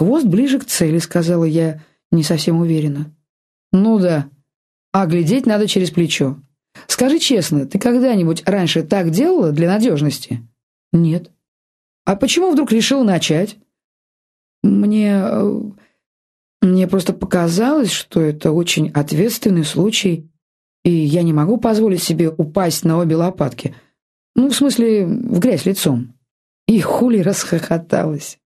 «Хвост ближе к цели», — сказала я не совсем уверенно. «Ну да. А глядеть надо через плечо. Скажи честно, ты когда-нибудь раньше так делала для надежности?» «Нет». «А почему вдруг решила начать?» «Мне... Э, мне просто показалось, что это очень ответственный случай, и я не могу позволить себе упасть на обе лопатки. Ну, в смысле, в грязь лицом». И Хули расхохоталась.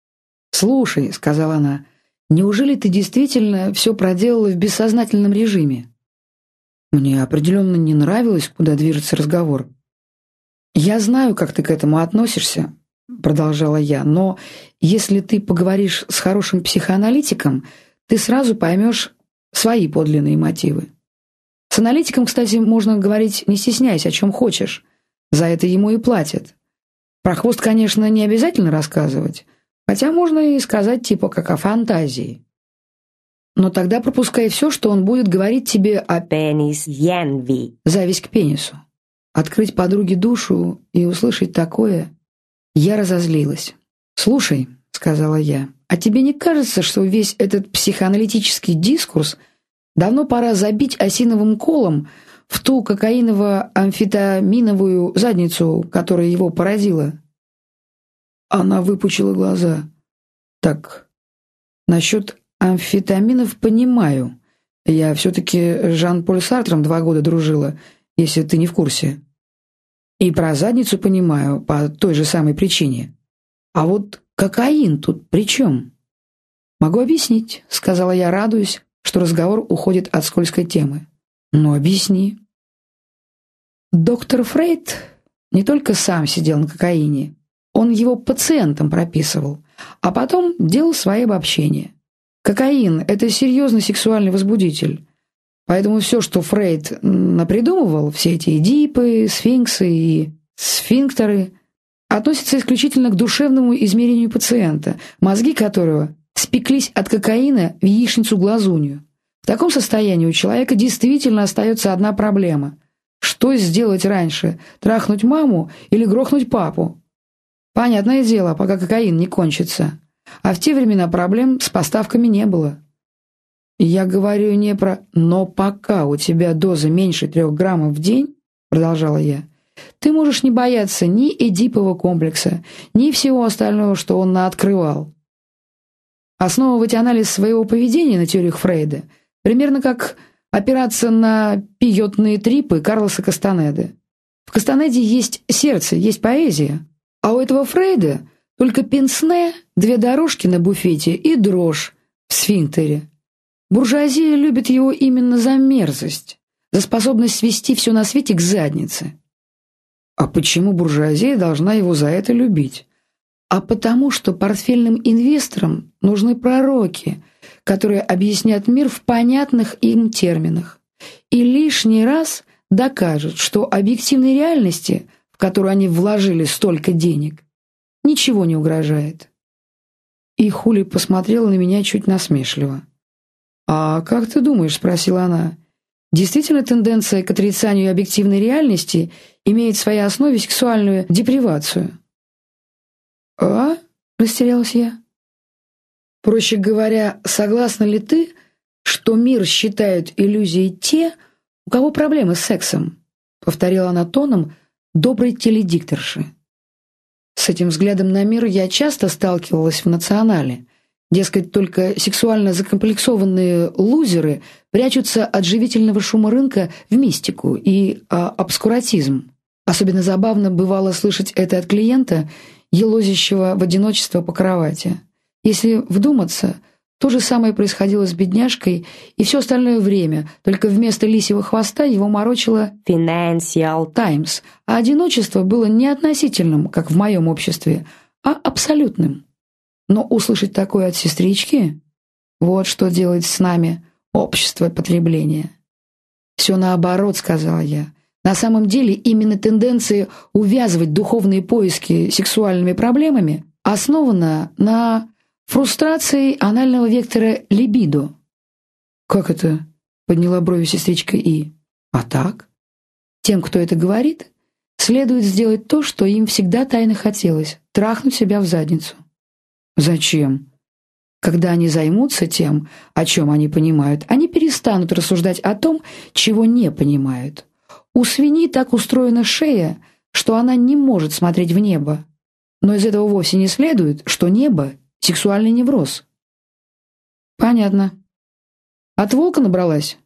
«Слушай», — сказала она, — «неужели ты действительно все проделала в бессознательном режиме?» Мне определенно не нравилось, куда движется разговор. «Я знаю, как ты к этому относишься», — продолжала я, «но если ты поговоришь с хорошим психоаналитиком, ты сразу поймешь свои подлинные мотивы. С аналитиком, кстати, можно говорить, не стесняясь, о чем хочешь. За это ему и платят. Про хвост, конечно, не обязательно рассказывать, хотя можно и сказать типа как о фантазии. Но тогда пропускай все, что он будет говорить тебе о пенис янви. Зависть к пенису. Открыть подруге душу и услышать такое. Я разозлилась. «Слушай», — сказала я, — «а тебе не кажется, что весь этот психоаналитический дискурс давно пора забить осиновым колом в ту кокаиново-амфетаминовую задницу, которая его породила?» Она выпучила глаза. «Так, насчет амфетаминов понимаю. Я все-таки Жан-Поль Сартром два года дружила, если ты не в курсе. И про задницу понимаю, по той же самой причине. А вот кокаин тут при чем? Могу объяснить, сказала я, радуясь, что разговор уходит от скользкой темы. Ну, объясни. Доктор Фрейд не только сам сидел на кокаине, он его пациентам прописывал, а потом делал свои обобщения. Кокаин – это серьезный сексуальный возбудитель. Поэтому все, что Фрейд напридумывал, все эти эдипы, сфинксы и сфинктеры, относятся исключительно к душевному измерению пациента, мозги которого спеклись от кокаина в яичницу-глазунью. В таком состоянии у человека действительно остается одна проблема. Что сделать раньше – трахнуть маму или грохнуть папу? Понятное дело, пока кокаин не кончится. А в те времена проблем с поставками не было. Я говорю не про «но пока у тебя доза меньше трех граммов в день», продолжала я, ты можешь не бояться ни Эдипового комплекса, ни всего остального, что он наоткрывал. Основывать анализ своего поведения на теориях Фрейда примерно как опираться на пиотные трипы Карлоса Кастанеды. В Кастанеде есть сердце, есть поэзия, а у этого Фрейда только пенсне, две дорожки на буфете и дрожь в сфинктере. Буржуазия любит его именно за мерзость, за способность свести все на свете к заднице. А почему буржуазия должна его за это любить? А потому что портфельным инвесторам нужны пророки, которые объяснят мир в понятных им терминах и лишний раз докажут, что объективной реальности, в которую они вложили столько денег, ничего не угрожает. И Хули посмотрела на меня чуть насмешливо. «А как ты думаешь?» — спросила она. «Действительно тенденция к отрицанию объективной реальности имеет в своей основе сексуальную депривацию?» «А?» — растерялась я. «Проще говоря, согласна ли ты, что мир считают иллюзией те, у кого проблемы с сексом?» — повторила она тоном доброй теледикторши. С этим взглядом на мир я часто сталкивалась в национале. Дескать, только сексуально закомплексованные лузеры прячутся от живительного шума рынка в мистику и а, обскуратизм. Особенно забавно бывало слышать это от клиента, елозящего в одиночество по кровати. Если вдуматься – то же самое происходило с бедняжкой и все остальное время, только вместо лисьего хвоста его морочило Financial Times, а одиночество было не относительным, как в моем обществе, а абсолютным. Но услышать такое от сестрички – вот что делает с нами общество потребления. «Все наоборот», – сказала я. На самом деле именно тенденция увязывать духовные поиски сексуальными проблемами основана на фрустрацией анального вектора либидо. «Как это?» — подняла брови сестричка И. «А так?» Тем, кто это говорит, следует сделать то, что им всегда тайно хотелось — трахнуть себя в задницу. «Зачем?» Когда они займутся тем, о чем они понимают, они перестанут рассуждать о том, чего не понимают. У свиньи так устроена шея, что она не может смотреть в небо. Но из этого вовсе не следует, что небо – сексуальный невроз. Понятно. От волка набралась?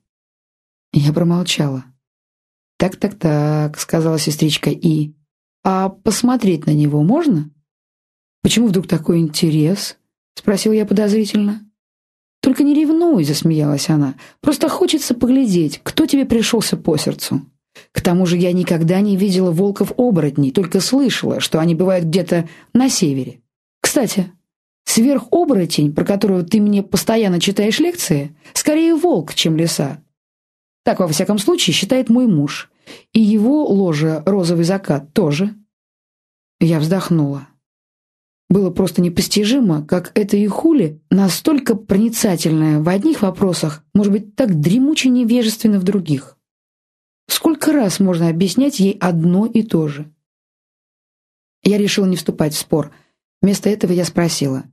Я промолчала. «Так-так-так», — сказала сестричка И. «А посмотреть на него можно?» «Почему вдруг такой интерес?» — спросил я подозрительно. «Только не ревнуй», — засмеялась она. «Просто хочется поглядеть, кто тебе пришелся по сердцу. К тому же я никогда не видела волков-оборотней, только слышала, что они бывают где-то на севере. Кстати, сверхоборотень, про которого ты мне постоянно читаешь лекции, скорее волк, чем лиса. Так, во всяком случае, считает мой муж. И его ложа «Розовый закат» тоже». Я вздохнула. Было просто непостижимо, как эта Ихули, настолько проницательная в одних вопросах, может быть, так дремуче невежественна в других. Сколько раз можно объяснять ей одно и то же? Я решила не вступать в спор. Вместо этого я спросила.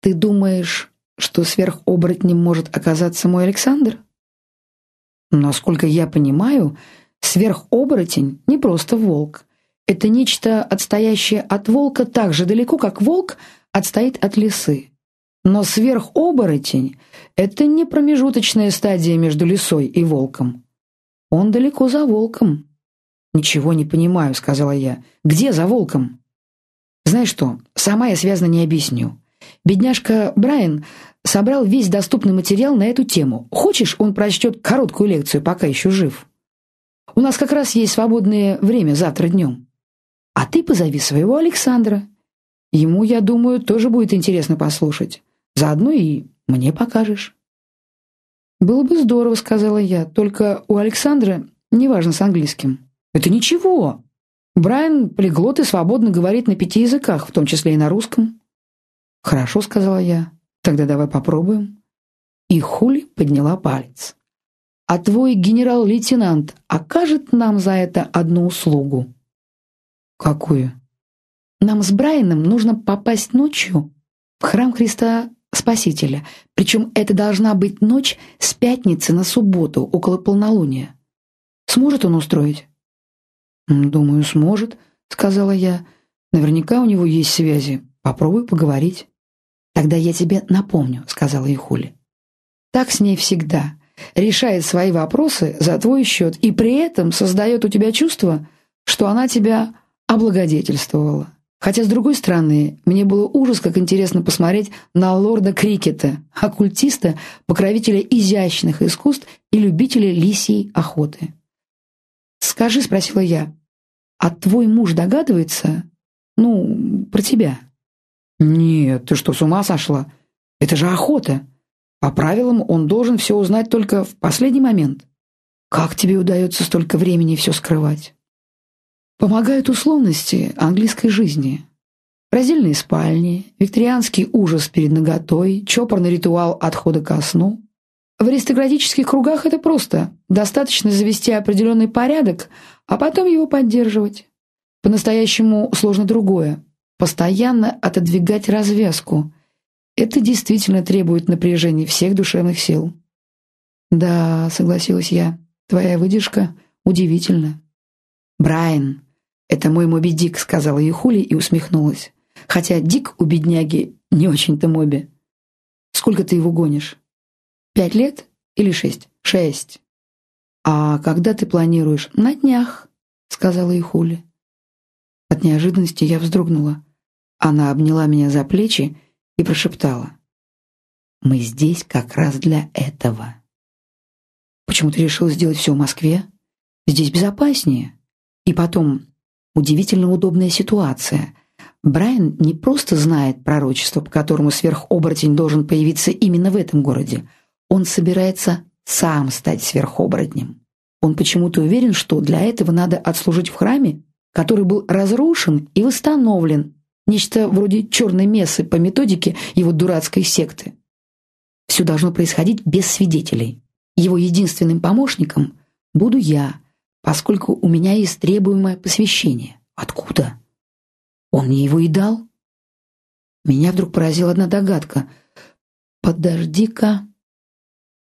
«Ты думаешь, что сверхоборотнем может оказаться мой Александр?» Насколько я понимаю, сверхоборотень не просто волк. Это нечто, отстоящее от волка так же далеко, как волк отстоит от лисы. Но сверхоборотень — это не промежуточная стадия между лисой и волком. Он далеко за волком. «Ничего не понимаю», — сказала я. «Где за волком?» «Знаешь что, сама я связно не объясню. Бедняжка Брайан собрал весь доступный материал на эту тему. Хочешь, он прочтет короткую лекцию, пока еще жив? У нас как раз есть свободное время завтра днем. А ты позови своего Александра. Ему, я думаю, тоже будет интересно послушать. Заодно и мне покажешь». «Было бы здорово», — сказала я, «только у Александра неважно с английским». «Это ничего. Брайан полиглот и свободно говорит на пяти языках, в том числе и на русском». «Хорошо», — сказала я, «тогда давай попробуем». И Хули подняла палец. «А твой генерал-лейтенант окажет нам за это одну услугу?» «Какую?» «Нам с Брайаном нужно попасть ночью в храм Христа Спасителя, причем это должна быть ночь с пятницы на субботу, около полнолуния. Сможет он устроить?» «Думаю, сможет», — сказала я. «Наверняка у него есть связи. Попробуй поговорить». «Тогда я тебе напомню», — сказала Ихули. «Так с ней всегда. Решает свои вопросы за твой счет и при этом создает у тебя чувство, что она тебя облагодетельствовала. Хотя, с другой стороны, мне было ужас, как интересно посмотреть на лорда Крикета, оккультиста, покровителя изящных искусств и любителя лисьей охоты. «Скажи», — спросила я, — «а твой муж догадывается, ну, про тебя?» «Нет, ты что, с ума сошла? Это же охота. По правилам он должен все узнать только в последний момент. Как тебе удается столько времени все скрывать?» Помогают условности английской жизни. Раздельные спальни, викторианский ужас перед наготой, чопорный ритуал отхода ко сну. В аристократических кругах это просто. Достаточно завести определенный порядок, а потом его поддерживать. По-настоящему сложно другое. Постоянно отодвигать развязку. Это действительно требует напряжения всех душевных сил. «Да», — согласилась я, — «твоя выдержка удивительна». «Брайан», «Это мой Моби Дик», — сказала Юхули и усмехнулась. «Хотя Дик у бедняги не очень-то Моби. Сколько ты его гонишь? Пять лет или шесть?» «Шесть». «А когда ты планируешь?» «На днях», — сказала Юхули. От неожиданности я вздрогнула. Она обняла меня за плечи и прошептала. «Мы здесь как раз для этого». «Почему ты решила сделать все в Москве? Здесь безопаснее. И потом, удивительно удобная ситуация. Брайан не просто знает пророчество, по которому сверхоборотень должен появиться именно в этом городе. Он собирается сам стать сверхоборотнем. Он почему-то уверен, что для этого надо отслужить в храме, который был разрушен и восстановлен, нечто вроде черной мессы по методике его дурацкой секты. Все должно происходить без свидетелей. Его единственным помощником буду я – поскольку у меня есть требуемое посвящение. Откуда? Он мне его и дал? Меня вдруг поразила одна догадка. Подожди-ка.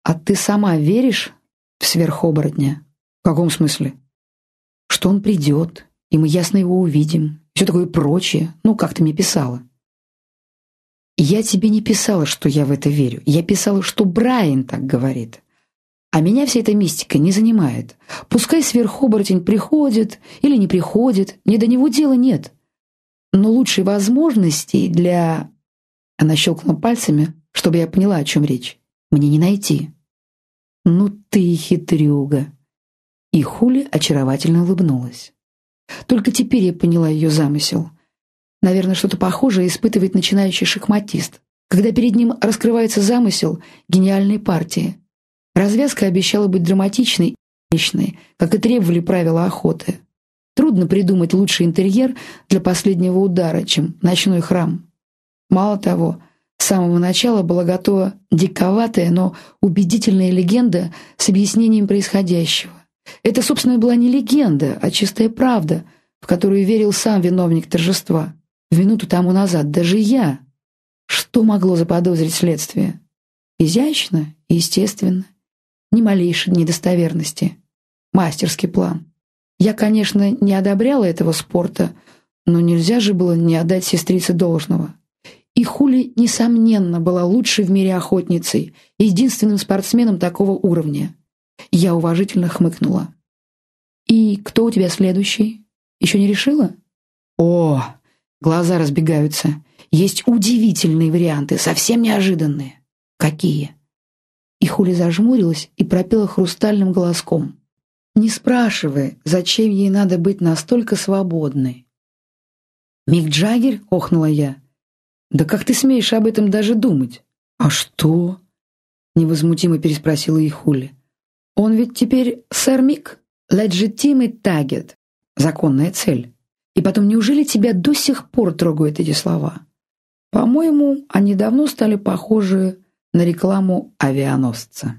А ты сама веришь в сверхоборотня? В каком смысле? Что он придет, и мы ясно его увидим. Все такое прочее. Ну, как ты мне писала. Я тебе не писала, что я в это верю. Я писала, что Брайан так говорит. А меня вся эта мистика не занимает. Пускай сверхоборотень приходит или не приходит, ни до него дела нет. Но лучшей возможности для... Она щелкнула пальцами, чтобы я поняла, о чем речь. Мне не найти. Ну ты хитрюга. И Хули очаровательно улыбнулась. Только теперь я поняла ее замысел — Наверное, что-то похожее испытывает начинающий шахматист, когда перед ним раскрывается замысел гениальной партии. Развязка обещала быть драматичной и личной, как и требовали правила охоты. Трудно придумать лучший интерьер для последнего удара, чем ночной храм. Мало того, с самого начала была готова диковатая, но убедительная легенда с объяснением происходящего. Это, собственно, была не легенда, а чистая правда, в которую верил сам виновник торжества в минуту тому назад, даже я. Что могло заподозрить следствие? Изящно и естественно. Ни малейшей недостоверности. Мастерский план. Я, конечно, не одобряла этого спорта, но нельзя же было не отдать сестрице должного. И Хули, несомненно, была лучшей в мире охотницей, единственным спортсменом такого уровня. Я уважительно хмыкнула. «И кто у тебя следующий? Еще не решила?» «О, Глаза разбегаются. Есть удивительные варианты, совсем неожиданные. Какие? И Хули зажмурилась и пропела хрустальным голоском. Не спрашивай, зачем ей надо быть настолько свободной. Мик Джаггер, охнула я. Да как ты смеешь об этом даже думать? А что? Невозмутимо переспросила и Хули. Он ведь теперь сэр Мик, legitimate target, законная цель. И потом, неужели тебя до сих пор трогают эти слова? По-моему, они давно стали похожи на рекламу авианосца.